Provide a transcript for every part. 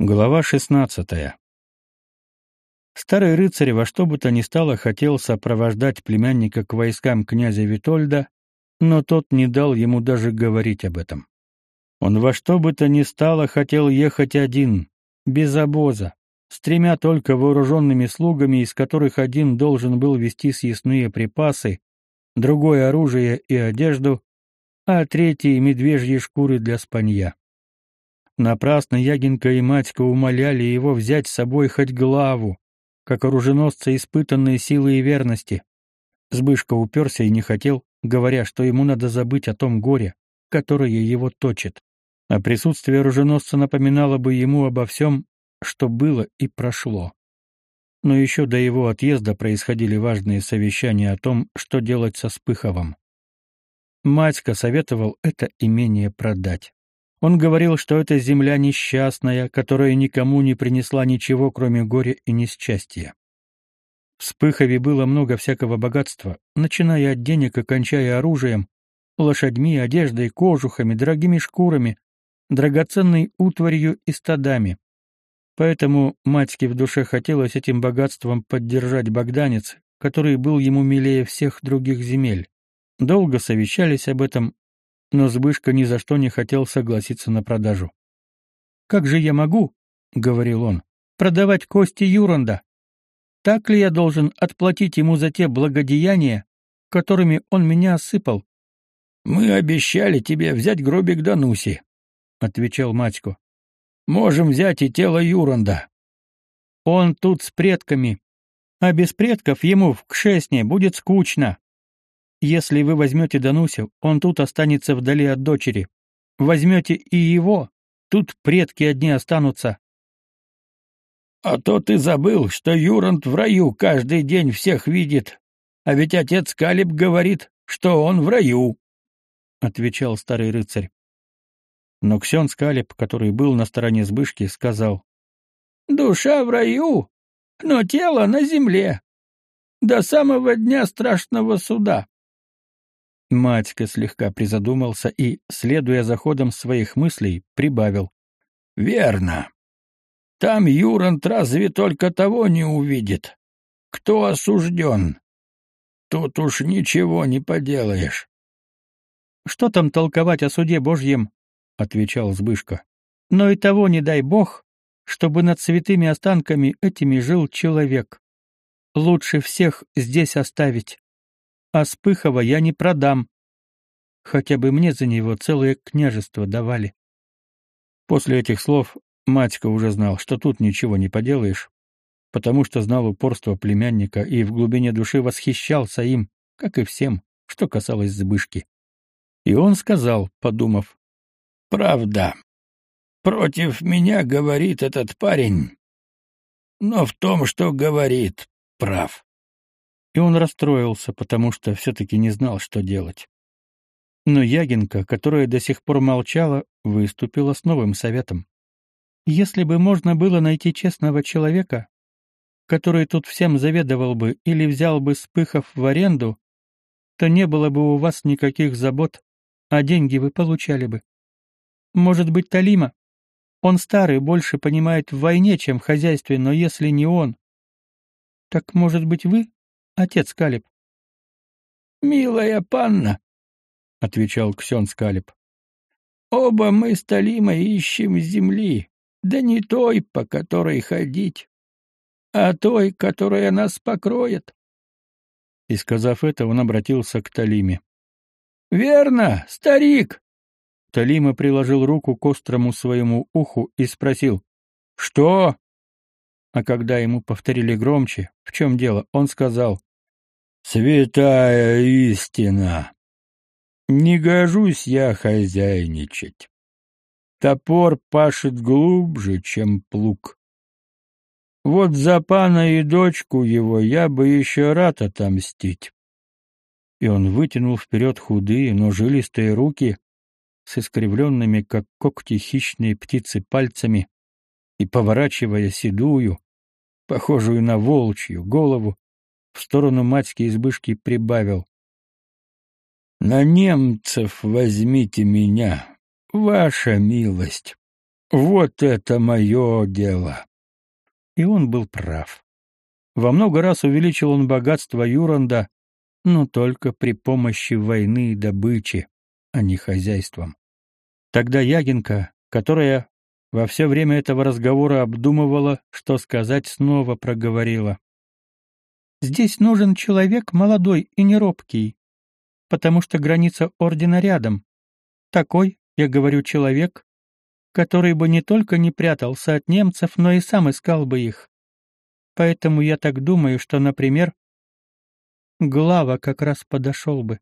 Глава шестнадцатая. Старый рыцарь во что бы то ни стало хотел сопровождать племянника к войскам князя Витольда, но тот не дал ему даже говорить об этом. Он во что бы то ни стало хотел ехать один, без обоза, с тремя только вооруженными слугами, из которых один должен был вести съестные припасы, другое оружие и одежду, а третий — медвежьи шкуры для спанья. Напрасно Ягинка и Матька умоляли его взять с собой хоть главу, как оруженосца испытанные силы и верности. Сбышка уперся и не хотел, говоря, что ему надо забыть о том горе, которое его точит. А присутствие оруженосца напоминало бы ему обо всем, что было и прошло. Но еще до его отъезда происходили важные совещания о том, что делать со Спыховым. Матька советовал это имение продать. Он говорил, что это земля несчастная, которая никому не принесла ничего, кроме горя и несчастья. В Спыхове было много всякого богатства, начиная от денег и кончая оружием, лошадьми, одеждой, кожухами, дорогими шкурами, драгоценной утварью и стадами. Поэтому матьке в душе хотелось этим богатством поддержать богданец, который был ему милее всех других земель. Долго совещались об этом, но Збышка ни за что не хотел согласиться на продажу. «Как же я могу, — говорил он, — продавать кости Юранда? Так ли я должен отплатить ему за те благодеяния, которыми он меня осыпал?» «Мы обещали тебе взять гробик Дануси», — отвечал Матько. «Можем взять и тело Юранда». «Он тут с предками, а без предков ему в Кшесне будет скучно. Если вы возьмете Данусю, он тут останется вдали от дочери. Возьмете и его, тут предки одни останутся. А то ты забыл, что Юрант в раю каждый день всех видит. А ведь отец Калиб говорит, что он в раю, — отвечал старый рыцарь. Но Ксен Скалеб, который был на стороне Збышки, сказал, «Душа в раю, но тело на земле. До самого дня страшного суда. Матька слегка призадумался и, следуя за ходом своих мыслей, прибавил. «Верно. Там Юрант разве только того не увидит. Кто осужден? Тут уж ничего не поделаешь». «Что там толковать о суде Божьем?» — отвечал Збышка. «Но и того не дай Бог, чтобы над святыми останками этими жил человек. Лучше всех здесь оставить а Спыхова я не продам. Хотя бы мне за него целое княжество давали. После этих слов Матька уже знал, что тут ничего не поделаешь, потому что знал упорство племянника и в глубине души восхищался им, как и всем, что касалось Збышки. И он сказал, подумав, «Правда, против меня говорит этот парень, но в том, что говорит, прав и он расстроился, потому что все-таки не знал, что делать. Но Ягинка, которая до сих пор молчала, выступила с новым советом. «Если бы можно было найти честного человека, который тут всем заведовал бы или взял бы спыхов в аренду, то не было бы у вас никаких забот, а деньги вы получали бы. Может быть, Талима? Он старый, больше понимает в войне, чем в хозяйстве, но если не он, так, может быть, вы отец Калиб? «Милая панна», — отвечал Ксен Скалиб, — «оба мы с Талимой ищем земли, да не той, по которой ходить, а той, которая нас покроет». И, сказав это, он обратился к Талиме. «Верно, старик!» Талима приложил руку к острому своему уху и спросил «Что?» А когда ему повторили громче, в чем дело, он сказал «Святая истина! Не гожусь я хозяйничать. Топор пашет глубже, чем плуг. Вот за пана и дочку его я бы еще рад отомстить». И он вытянул вперед худые, но жилистые руки с искривленными, как когти хищные птицы, пальцами и, поворачивая седую, похожую на волчью голову, в сторону матьки избышки прибавил. «На немцев возьмите меня, ваша милость. Вот это мое дело. И он был прав. Во много раз увеличил он богатство Юранда, но только при помощи войны и добычи, а не хозяйством. Тогда Ягинка, которая во все время этого разговора обдумывала, что сказать, снова проговорила. «Здесь нужен человек молодой и неробкий, потому что граница ордена рядом. Такой, я говорю, человек, который бы не только не прятался от немцев, но и сам искал бы их. Поэтому я так думаю, что, например, Глава как раз подошел бы.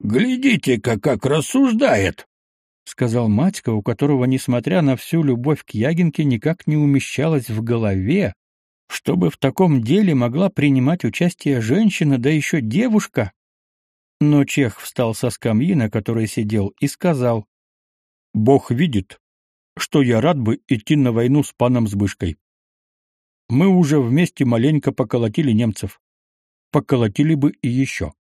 «Глядите-ка, как рассуждает!» — сказал Матька, у которого, несмотря на всю любовь к Ягинке, никак не умещалось в голове, чтобы в таком деле могла принимать участие женщина, да еще девушка. Но Чех встал со скамьи, на которой сидел, и сказал, «Бог видит, что я рад бы идти на войну с паном Збышкой. Мы уже вместе маленько поколотили немцев. Поколотили бы и еще.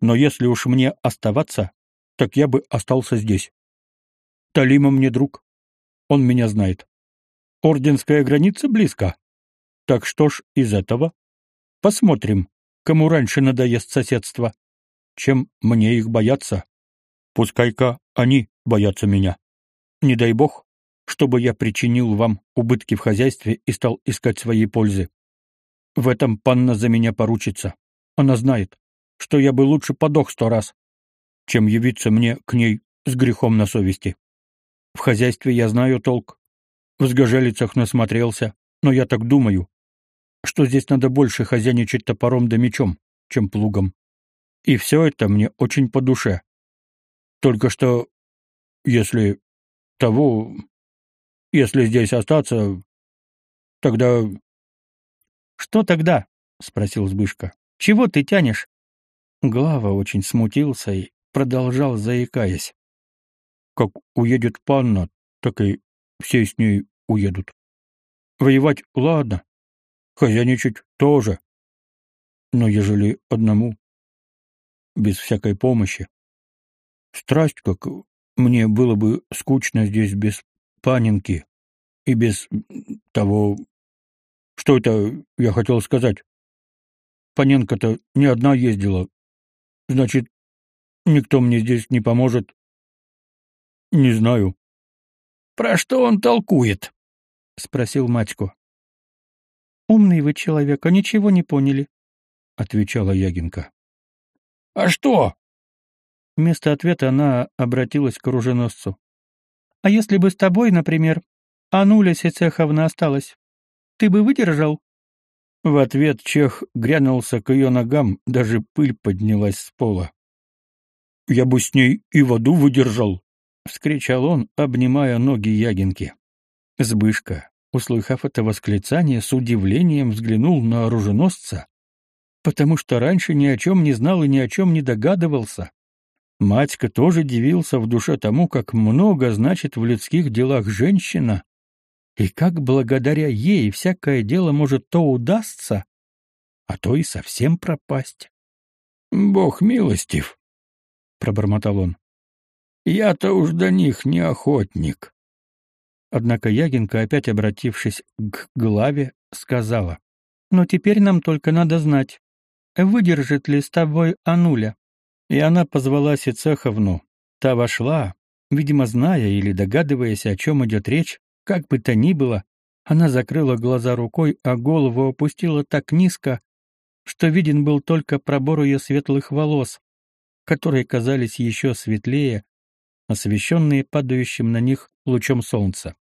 Но если уж мне оставаться, так я бы остался здесь. Талима мне друг. Он меня знает. Орденская граница близко. Так что ж из этого? Посмотрим, кому раньше надоест соседство. Чем мне их бояться? Пускай-ка они боятся меня. Не дай бог, чтобы я причинил вам убытки в хозяйстве и стал искать своей пользы. В этом панна за меня поручится. Она знает, что я бы лучше подох сто раз, чем явиться мне к ней с грехом на совести. В хозяйстве я знаю толк. В сгожелицах насмотрелся, но я так думаю, что здесь надо больше хозяйничать топором да мечом, чем плугом. И все это мне очень по душе. Только что, если того, если здесь остаться, тогда... — Что тогда? — спросил Збышка. — Чего ты тянешь? Глава очень смутился и продолжал, заикаясь. Как уедет панна, так и все с ней уедут. Воевать — ладно, хозяйничать тоже. Но ежели одному, без всякой помощи, страсть, как мне было бы скучно здесь без панинки и без того... Что это я хотел сказать? Паненка-то не одна ездила. Значит, никто мне здесь не поможет, не знаю. Про что он толкует? спросил Матько. Умный вы человек, а ничего не поняли, отвечала Ягинка. А что? Вместо ответа она обратилась к оруженосцу. А если бы с тобой, например, Ануля Сецеховна осталась, ты бы выдержал? В ответ чех грянулся к ее ногам, даже пыль поднялась с пола. Я бы с ней и в аду выдержал, — вскричал он, обнимая ноги Ягинки. Збышка, услыхав это восклицание, с удивлением взглянул на оруженосца, потому что раньше ни о чем не знал и ни о чем не догадывался. Матька тоже дивился в душе тому, как много значит в людских делах женщина, и как благодаря ей всякое дело может то удастся, а то и совсем пропасть. — Бог милостив, — пробормотал он. Я-то уж до них не охотник. Однако Ягинка, опять обратившись к главе, сказала, «Но теперь нам только надо знать, выдержит ли с тобой Ануля». И она позвала Сицеховну. Та вошла, видимо, зная или догадываясь, о чем идет речь, как бы то ни было, она закрыла глаза рукой, а голову опустила так низко, что виден был только пробор ее светлых волос, которые казались еще светлее, освещенные падающим на них лучом солнца.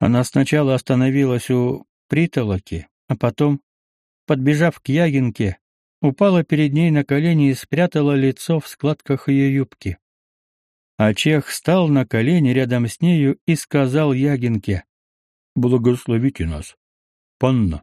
Она сначала остановилась у притолоки, а потом, подбежав к Ягинке, упала перед ней на колени и спрятала лицо в складках ее юбки. А Чех встал на колени рядом с нею и сказал Ягинке, «Благословите нас, панна».